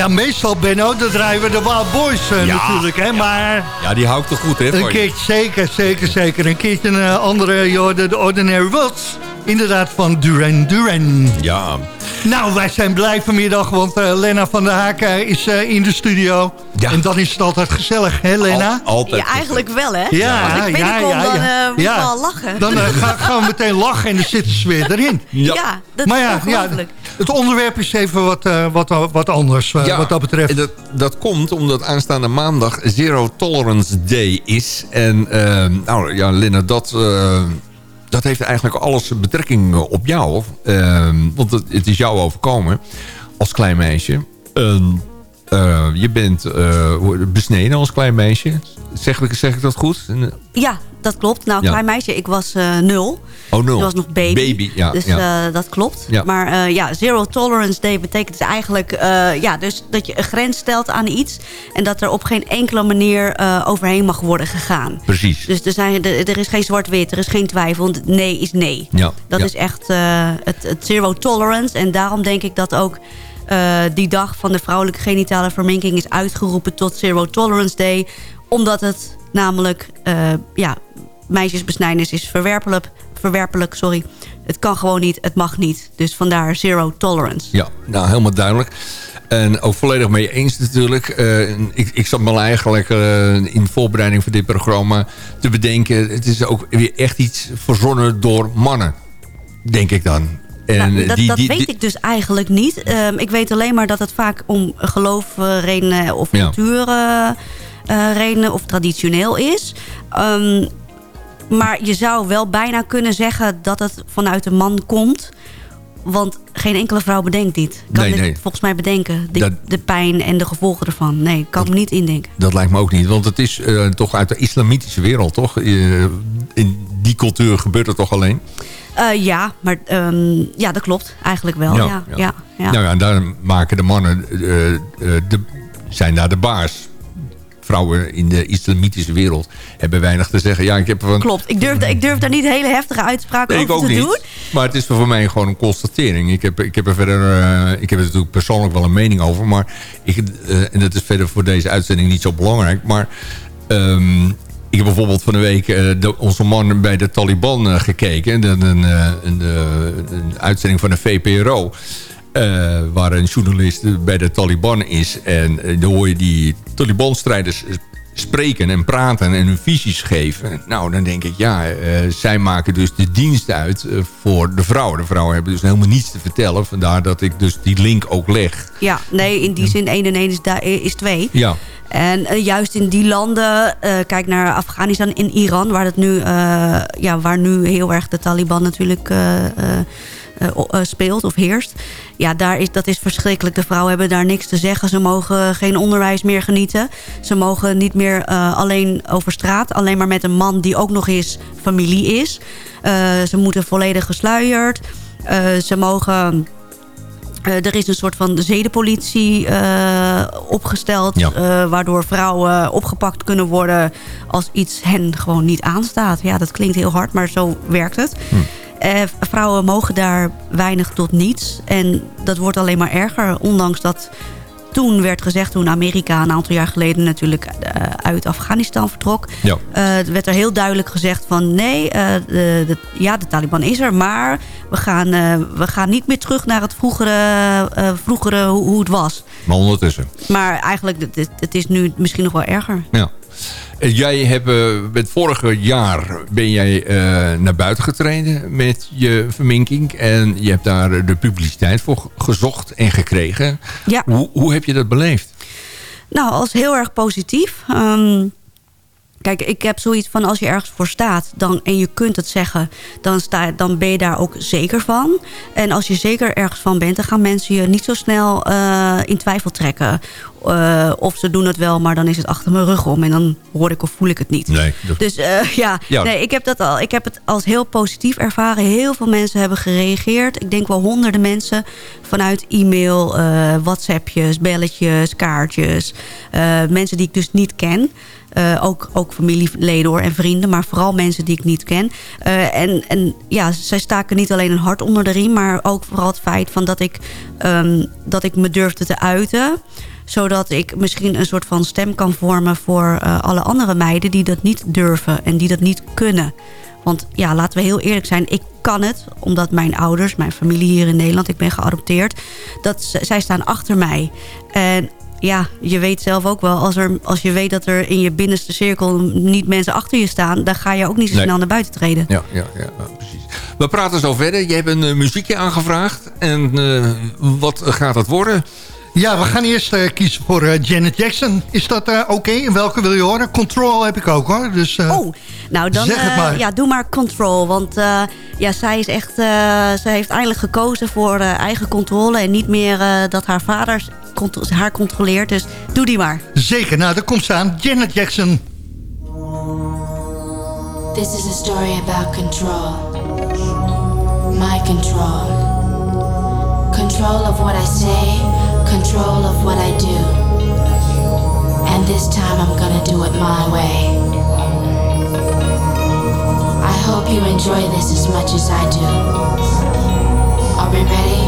Speaker 6: Ja, meestal, Benno, dan draaien we de Wild Boys eh,
Speaker 7: Ja,
Speaker 6: natuurlijk, hè. Maar
Speaker 7: Ja, die hou ik toch goed, hè?
Speaker 6: een keertje, zeker, zeker, zeker. Een keertje een eh, andere, joh, de, de Ordinary Worlds. Inderdaad, van Duran Duran.
Speaker 7: Ja.
Speaker 6: Nou, wij zijn blij vanmiddag, want eh, Lena van der Haak is eh, in de studio.
Speaker 7: Ja.
Speaker 6: En dan is het altijd gezellig, hè Lena?
Speaker 7: Al- altijd.
Speaker 12: Ja, eigenlijk wel, hè?
Speaker 6: Ja,
Speaker 12: Als ik binnenkom,
Speaker 6: ja, ja,
Speaker 12: dan
Speaker 6: ja.
Speaker 12: moet
Speaker 6: Ja.
Speaker 12: ik wel lachen.
Speaker 6: Dan ga- gaan we meteen lachen en dan zitten ze weer erin.
Speaker 12: ja. dat
Speaker 6: maar
Speaker 12: is
Speaker 6: ja, ja. Het onderwerp is even wat, eh, wat, wat anders eh,
Speaker 7: Ja,
Speaker 6: wat dat betreft.
Speaker 7: en Dat, dat komt omdat aanstaande maandag Zero Tolerance Day is. En eh, nou ja, Linda, dat, eh, dat heeft eigenlijk alles betrekking eh, op jou. Eh, want het, het is jou overkomen als klein meisje. En, eh, je bent eh, besneden als klein meisje. Zeg ik, zeg ik dat goed?
Speaker 12: Ja, dat klopt. Nou,
Speaker 7: Ja.
Speaker 12: klein meisje, ik was eh, nul.
Speaker 7: Oh, nul.
Speaker 12: Ik was nog baby.
Speaker 7: Baby, ja.
Speaker 12: Dus
Speaker 7: ja.
Speaker 12: dat klopt.
Speaker 7: Ja.
Speaker 12: Maar ja, Zero Tolerance Day betekent dus eigenlijk ja, dus dat je een grens stelt aan iets. En dat er op geen enkele manier overheen mag worden gegaan.
Speaker 7: Precies.
Speaker 12: Dus er, zijn, er, er is geen zwart-wit, er is geen twijfel. want Nee is nee.
Speaker 7: Ja,
Speaker 12: Dat is echt het, het zero tolerance. En daarom denk ik dat ook die dag van de vrouwelijke genitale verminking... is uitgeroepen tot Zero Tolerance Day. Omdat het namelijk, eh, ja, meisjesbesnijdenis is verwerpelijk. Verwerpelijk, sorry. Het kan gewoon niet, het mag niet. Dus vandaar Zero Tolerance.
Speaker 7: Ja, nou helemaal duidelijk. En ook volledig mee eens natuurlijk. Eh, ik, ik zat me eigenlijk eh, in voorbereiding van dit programma te bedenken. Het is ook weer echt iets verzonnen door mannen. Denk ik dan. En
Speaker 12: Nou, dat
Speaker 7: die-
Speaker 12: dat
Speaker 7: die-
Speaker 12: weet
Speaker 7: die-
Speaker 12: ik dus eigenlijk niet. Ehm, ik weet alleen maar dat het vaak om geloofredenen of
Speaker 7: Ja.
Speaker 12: cultuurredenen of traditioneel is. Ehm, maar je zou wel bijna kunnen zeggen dat het vanuit de man komt. Want geen enkele vrouw bedenkt dit. Kan
Speaker 7: Nee,
Speaker 12: dit
Speaker 7: nee.
Speaker 12: volgens mij bedenken. De,
Speaker 7: Dat-
Speaker 12: de pijn en de gevolgen ervan. Nee, ik kan me niet indenken.
Speaker 7: Dat lijkt me ook niet. Want het is eh, toch uit de islamitische wereld, toch? Eh, in die cultuur gebeurt het toch alleen?
Speaker 12: Eh, ja, maar ehm, ja, dat klopt. Eigenlijk wel. Ja, ja, ja,
Speaker 7: Nou ja, en daar maken de mannen, eh, eh, de, zijn daar de baas. Vrouwen in de islamitische wereld hebben weinig te zeggen. Ja, ik heb van,
Speaker 12: Klopt. Ik durf, ik durf daar niet hele heftige uitspraken
Speaker 7: Nee, ik
Speaker 12: over
Speaker 7: ook
Speaker 12: te
Speaker 7: niet.
Speaker 12: doen.
Speaker 7: Maar het is voor mij gewoon een constatering. Ik heb, ik heb er verder, ik heb er natuurlijk persoonlijk wel een mening over. Maar ik, en dat is verder voor deze uitzending niet zo belangrijk. Maar ehm, ik heb bijvoorbeeld van de week eh, de, onze man bij de Taliban eh, gekeken. En een, een, eh, een, eh, een uitzending van de VPRO. eh, waar een journalist bij de Taliban is. En eh, dan hoor je die Taliban-strijders spreken en praten en hun visies geven. Nou, dan denk ik, ja, eh, zij maken dus de dienst uit eh, voor de vrouwen. De vrouwen hebben dus helemaal niets te vertellen. Vandaar dat ik dus die link ook leg.
Speaker 12: Ja, nee, in die zin 1 en 1 is, is 2.
Speaker 7: Ja,
Speaker 12: En eh, juist in die landen, eh, kijk naar Afghanistan en Iran... waar, het nu, eh, ja, waar nu heel erg de Taliban natuurlijk speelt of heerst. Ja, daar is, dat is verschrikkelijk. De vrouwen hebben daar niks te zeggen. Ze mogen geen onderwijs meer genieten. Ze mogen niet meer alleen over straat. Alleen maar met een man die ook nog eens familie is. Ze moeten volledig gesluierd. Ze mogen... Eh, er is een soort van zedenpolitie eh, opgesteld...
Speaker 7: Ja.
Speaker 12: eh, waardoor vrouwen opgepakt kunnen worden... als iets hen gewoon niet aanstaat. Ja, dat klinkt heel hard, maar zo werkt het. Eh, vrouwen mogen daar weinig tot niets. En dat wordt alleen maar erger. Ondanks dat toen werd gezegd... toen Amerika een aantal jaar geleden natuurlijk eh, uit Afghanistan vertrok...
Speaker 7: ja.
Speaker 12: eh, werd er heel duidelijk gezegd van nee, eh, de, de- ja, de Taliban is er, maar we gaan, we gaan niet meer terug naar het vroegere, vroegere hoe, hoe het was.
Speaker 7: Maar ondertussen.
Speaker 12: Maar eigenlijk, het- het is nu misschien nog wel erger.
Speaker 7: Ja. En Jij hebt, eh, het vorige jaar ben jij eh, naar buiten getreden met je verminking. En je hebt daar de publiciteit voor gezocht en gekregen.
Speaker 12: Ja.
Speaker 7: Hoe, hoe heb je dat beleefd?
Speaker 12: Nou, als heel erg positief. Ehm, kijk, ik heb zoiets van als je ergens voor staat dan, en je kunt het zeggen... Dan, sta, dan ben je daar ook zeker van. En als je zeker ergens van bent... dan gaan mensen je niet zo snel eh, in twijfel trekken. Eh, of ze doen het wel, maar dan is het achter mijn rug om... en dan hoor ik of voel ik het niet.
Speaker 7: Nee. dat-
Speaker 12: Dus eh, ja,
Speaker 7: Ja.
Speaker 12: Nee, ik, heb dat al, ik heb het als heel positief ervaren. Heel veel mensen hebben gereageerd. Ik denk wel honderden mensen vanuit e-mail, eh, whatsappjes, belletjes, kaartjes. mensen die ik dus niet ken. Ook, ook familieleden hoor, en vrienden, maar vooral mensen die ik niet ken. En, en ja, zij staken niet alleen een hart onder de riem... maar ook vooral het feit van dat, ik, ehm, dat ik me durfde te uiten zodat ik misschien een soort van stem kan vormen... voor eh, alle andere meiden die dat niet durven en die dat niet kunnen. Want ja, laten we heel eerlijk zijn. Ik kan het, omdat mijn ouders, mijn familie hier in Nederland... ik ben geadopteerd, dat zij staan achter mij. En ja, je weet zelf ook wel... Als, er, als je weet dat er in je binnenste cirkel niet mensen achter je staan... dan ga je ook niet zo
Speaker 7: Nee.
Speaker 12: snel naar buiten treden.
Speaker 7: Ja, ja, ja, precies. We praten zo verder. Je hebt een eh, muziekje aangevraagd. En eh, wat gaat het worden?
Speaker 6: Ja, we gaan eerst eh, kiezen voor eh, Janet Jackson. Is dat eh, oké? En welke wil je horen? Control heb ik ook hoor. Dus, eh,
Speaker 12: Oh, nou dan
Speaker 6: Zeg het
Speaker 12: eh,
Speaker 6: maar.
Speaker 12: ja, doe maar control. Want eh, ja, zij is echt, eh, zij heeft eindelijk gekozen voor eh, eigen controle en niet meer eh, dat haar vader haar controleert. Dus doe die maar.
Speaker 6: Zeker, nou daar komt ze aan. Janet Jackson.
Speaker 4: This is a story about control. My control. Control of what I say, control of what I do. And this time I'm gonna do it my way. I hope you enjoy this as much as I do. Are we ready?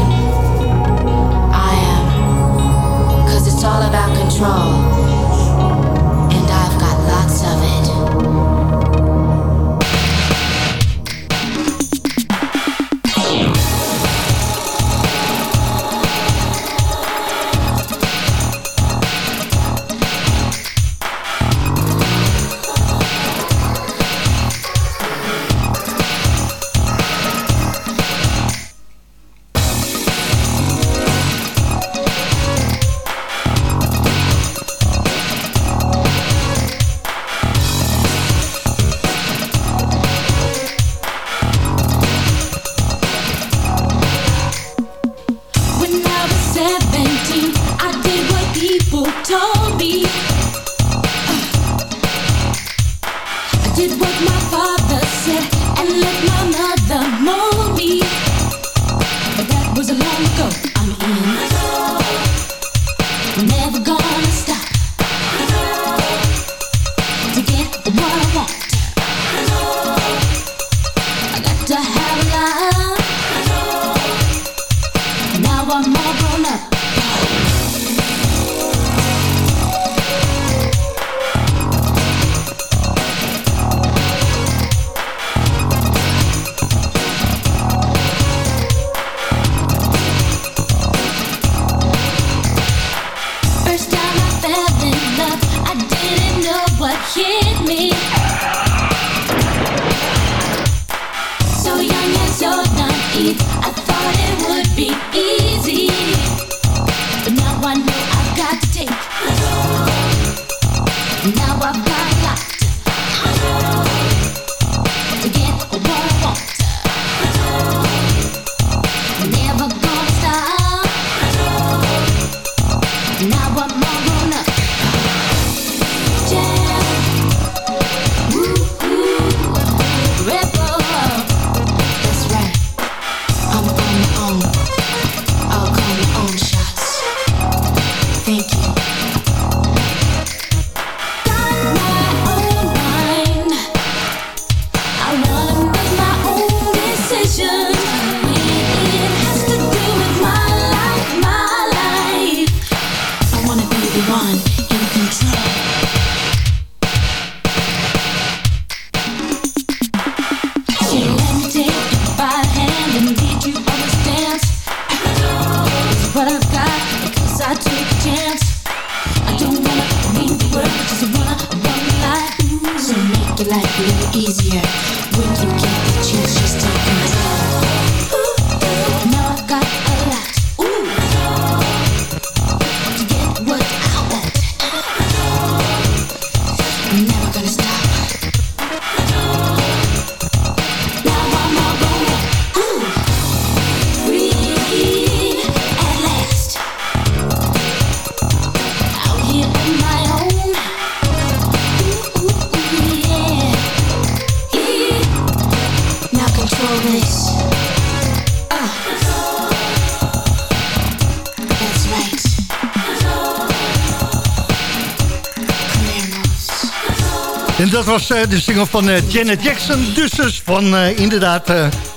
Speaker 6: Eh, de single van eh, Janet Jackson, de zus van eh, inderdaad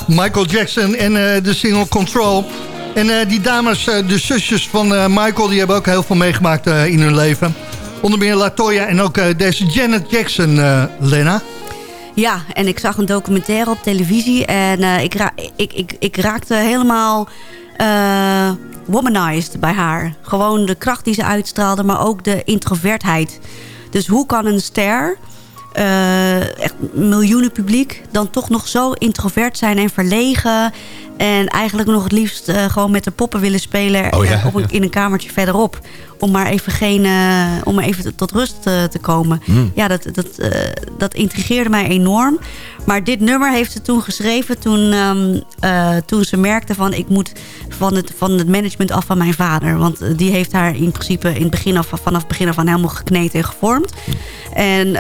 Speaker 6: Michael Jackson en de single Control. En die dames, de zusjes van Michael, die hebben ook heel veel meegemaakt in hun leven. Onder meer Latoya en ook deze Janet Jackson, Lena.
Speaker 12: Ja, en ik zag een documentaire op televisie en ik, ik, ik, raakte helemaal womanized bij haar. Gewoon de kracht die ze uitstraalde, maar ook de introvertheid. Dus hoe kan een ster, echt miljoenen publiek... dan toch nog zo introvert zijn en verlegen... en eigenlijk nog het liefst eh, gewoon met de poppen willen spelen...
Speaker 7: Oh ja.
Speaker 12: eh, op een, in een kamertje verderop... om maar even, geen, eh, om maar even tot rust te komen.
Speaker 7: Hmm.
Speaker 12: Ja, dat, dat, dat intrigeerde mij enorm. Maar dit nummer heeft ze toen geschreven toen, ehm, eh, toen ze merkte van... ik moet van het, van het management af van mijn vader. Want die heeft haar in principe in het begin af, vanaf het begin af aan helemaal gekneed en gevormd. En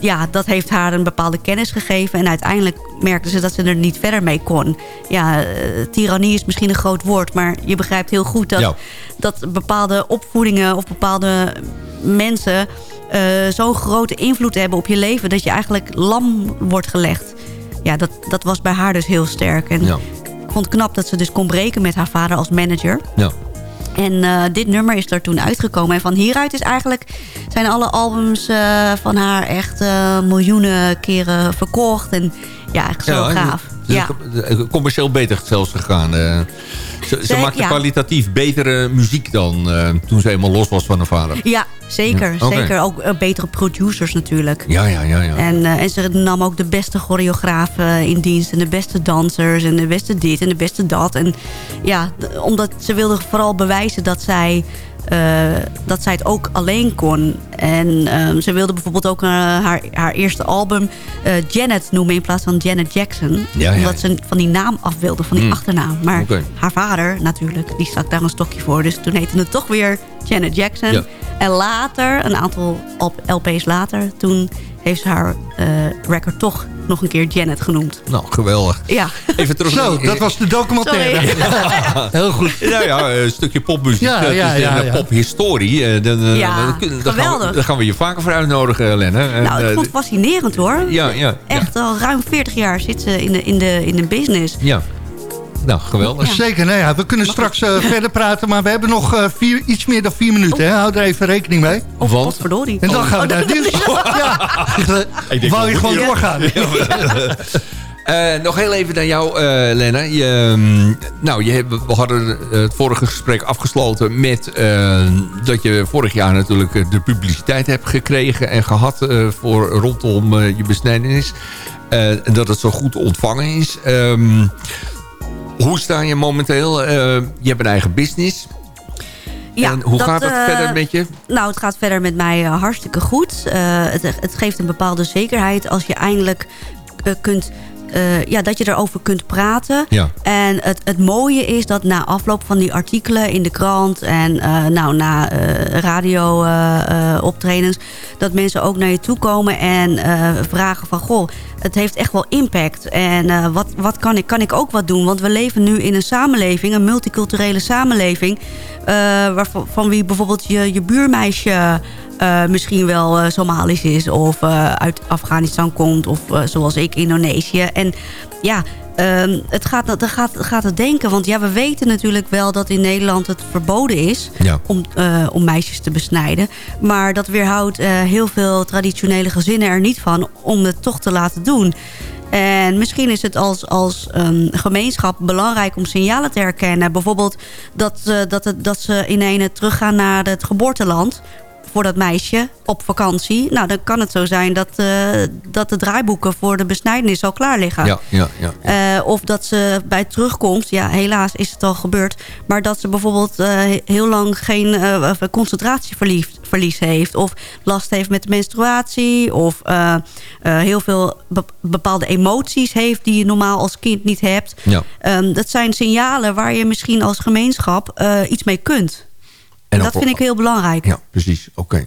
Speaker 12: ja, dat heeft haar een bepaalde kennis gegeven. En uiteindelijk merkte ze dat ze er niet verder mee kon. Ja, tirannie is misschien een groot woord. Maar je begrijpt heel goed dat,
Speaker 7: Ja.
Speaker 12: dat bepaalde opvoedingen of bepaalde mensen... eh, zo'n grote invloed hebben op je leven... dat je eigenlijk lam wordt gelegd. Ja, dat, dat was bij haar dus heel sterk. En
Speaker 7: Ja.
Speaker 12: ik vond het knap dat ze dus kon breken met haar vader als manager.
Speaker 7: Ja.
Speaker 12: En eh, dit nummer is er toen uitgekomen. En van hieruit is eigenlijk, zijn alle albums eh, van haar echt eh, miljoenen keren verkocht. En ja, echt zo
Speaker 7: Ja,
Speaker 12: gaaf.
Speaker 7: Is
Speaker 12: Ja.
Speaker 7: eh, Commercieel beter zelfs gegaan. eh. Ze, ze maakte
Speaker 12: ja.
Speaker 7: kwalitatief betere muziek dan eh, toen ze eenmaal los was van haar vader.
Speaker 12: ja, zeker.
Speaker 7: Ja,
Speaker 12: zeker. Ook betere producers natuurlijk.
Speaker 7: Ja, ja, ja. ja.
Speaker 12: En, en ze nam ook de beste choreografen in dienst. En de beste dansers. En de beste dit en de beste dat. En ja, omdat ze wilde vooral bewijzen dat zij... eh, dat zij het ook alleen kon. En ehm, ze wilde bijvoorbeeld ook eh, haar, haar eerste album eh, Janet noemen in plaats van Janet Jackson.
Speaker 7: Ja, ja,
Speaker 12: Omdat ze van die naam af wilde, van die
Speaker 7: Mm.
Speaker 12: achternaam. Maar haar vader natuurlijk, die stak daar een stokje voor. Dus toen heette het toch weer Janet Jackson.
Speaker 7: Ja.
Speaker 12: En later, een aantal LP's later, toen heeft ze haar eh, record toch nog een keer Janet genoemd.
Speaker 7: Nou, geweldig.
Speaker 12: Ja.
Speaker 7: Even terug
Speaker 6: Zo, dat was de documentaire. Heel goed.
Speaker 7: Ja, ja, een stukje popmuziek.
Speaker 6: Ja,
Speaker 7: dat
Speaker 6: ja,
Speaker 7: is
Speaker 6: ja, ja.
Speaker 7: pophistorie. eh, dan, eh,
Speaker 12: Ja,
Speaker 7: dan kunnen- dan gaan, we,
Speaker 12: geweldig.
Speaker 7: dan gaan we je vaker voor uitnodigen, Lenne. En,
Speaker 12: Nou, ik
Speaker 7: eh,
Speaker 12: vond het fascinerend hoor.
Speaker 7: Ja, ja.
Speaker 12: Echt al ruim 40 jaar zit ze in de, in de, in de business.
Speaker 7: Ja. Nou, geweldig.
Speaker 6: Zeker, nou ja, we kunnen straks eh, verder praten, maar we hebben nog eh, vier, iets meer dan vier minuten. Hè? Hou er even rekening mee.
Speaker 12: Of
Speaker 7: Want?
Speaker 12: potverdorie.
Speaker 6: En dan gaan we naar het nieuws. *laughs* Ja, wou je
Speaker 7: wat
Speaker 6: gewoon doorgaan. *laughs*
Speaker 7: Eh, nog heel even naar jou, eh Lena. Je, ehm, nou, je hebt, we hadden het vorige gesprek afgesloten met eh, dat je vorig jaar natuurlijk de publiciteit hebt gekregen en gehad eh, voor rondom eh, je besnijdenis. Eh, en dat het zo goed ontvangen is. Ehm, hoe sta je momenteel? Eh, je hebt een eigen business.
Speaker 12: Ja,
Speaker 7: en hoe
Speaker 12: dat,
Speaker 7: gaat het
Speaker 12: eh,
Speaker 7: verder met je?
Speaker 12: Nou, het gaat verder met mij eh, hartstikke goed. Het, het geeft een bepaalde zekerheid als je eindelijk kunt... eh, ja, dat je erover kunt praten.
Speaker 7: Ja.
Speaker 12: En het, het mooie is dat na afloop van die artikelen in de krant... en eh, nou, na eh, radio optredens... dat mensen ook naar je toe komen en vragen van... goh, het heeft echt wel impact. En wat, wat kan ik? Kan ik ook wat doen? Want we leven nu in een samenleving, een multiculturele samenleving... waarvan van wie bijvoorbeeld je, je buurmeisje... eh, misschien wel eh, Somalisch is of eh, uit Afghanistan komt... of zoals ik, Indonesië. En ja, ehm, het gaat, het gaat, gaat het denken. Want ja, we weten natuurlijk wel dat in Nederland het verboden is...
Speaker 7: Ja.
Speaker 12: om, om meisjes te besnijden. Maar dat weerhoudt heel veel traditionele gezinnen er niet van... om het toch te laten doen. En misschien is het als, als ehm, gemeenschap belangrijk om signalen te herkennen. Bijvoorbeeld dat, dat, het, dat ze in ene teruggaan naar het geboorteland voor dat meisje op vakantie. Nou, dan kan het zo zijn dat, eh, dat de draaiboeken voor de besnijdenis al klaar liggen.
Speaker 7: Ja, ja, ja.
Speaker 12: Eh, of dat ze bij terugkomst, ja helaas is het al gebeurd... maar dat ze bijvoorbeeld eh, heel lang geen concentratieverlies verlies heeft... of last heeft met de menstruatie... of heel veel be- bepaalde emoties heeft die je normaal als kind niet hebt.
Speaker 7: Ja.
Speaker 12: Ehm, dat zijn signalen waar je misschien als gemeenschap iets mee kunt. En dat vind ik heel belangrijk.
Speaker 7: Ja, precies. Oké.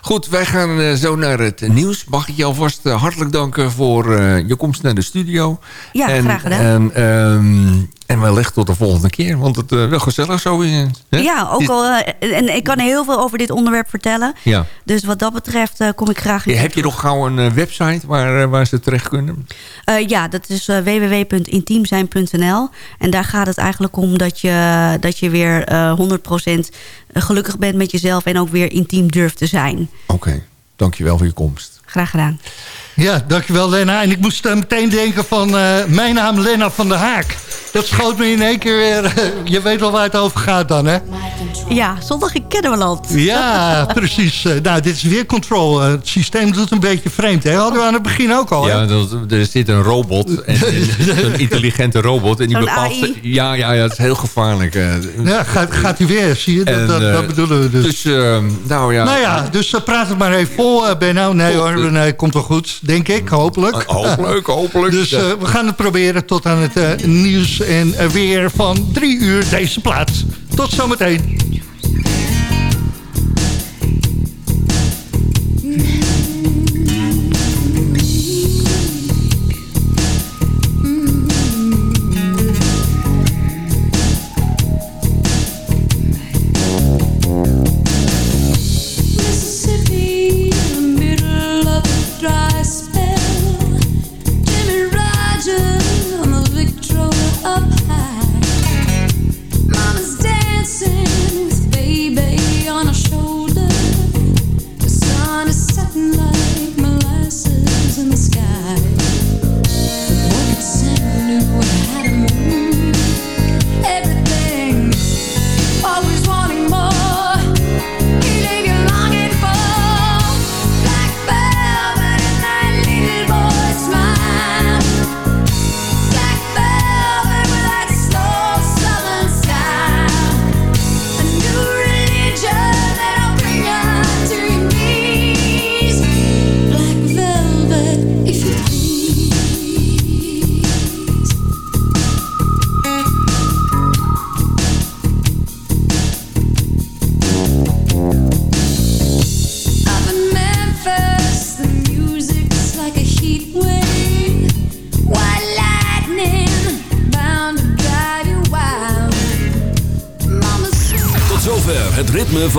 Speaker 7: Goed, wij gaan eh, zo naar het nieuws. Mag ik je alvast eh, hartelijk danken voor eh, je komst naar de studio.
Speaker 12: Ja,
Speaker 7: en,
Speaker 12: graag gedaan.
Speaker 7: En, ehm, En wellicht tot de volgende keer, want het is wel gezellig zo. eh, hè?
Speaker 12: Ja, ook al. eh, en ik kan heel veel over dit onderwerp vertellen.
Speaker 7: Ja.
Speaker 12: Dus wat dat betreft eh, kom ik graag
Speaker 7: Ja, Heb je nog gauw een eh, website waar, eh, waar ze terecht kunnen?
Speaker 12: Eh, ja, dat is eh, www.intiemzijn.nl. En daar gaat het eigenlijk om dat je, dat je weer eh 100% gelukkig bent met jezelf... en ook weer intiem durft te zijn.
Speaker 7: Oké, dankjewel voor je komst.
Speaker 12: Graag gedaan.
Speaker 6: Ja, dankjewel Lena. En ik moest eh, meteen denken van eh, mijn naam Lena van der Haak. Dat schoot me in één keer weer. eh, je weet wel waar het over gaat dan, hè?
Speaker 12: Ja, zondag in Kennemerland.
Speaker 6: Ja, *laughs* precies. Nou, dit is weer control. Het systeem doet een beetje vreemd, hè? Hadden we aan het begin ook al, hè?
Speaker 7: Ja, dat, er zit een robot, en, *laughs* een intelligente robot. En die bepaalt,
Speaker 12: AI.
Speaker 7: Ja, ja, ja, het is heel gevaarlijk. eh.
Speaker 6: Ja, gaat, gaat hij weer, zie je? Dat,
Speaker 7: En,
Speaker 6: dat, dat bedoelen we dus.
Speaker 7: Dus, eh, nou ja.
Speaker 6: Nou ja, dus praat het maar even vol, uh, Benno. Nee hoor, nee, komt wel goed, denk ik, hopelijk.
Speaker 7: Uh, hopelijk, *laughs* hopelijk.
Speaker 6: dus uh, we gaan het proberen tot aan het uh, nieuws en weer van drie uur deze plaats. Tot zometeen.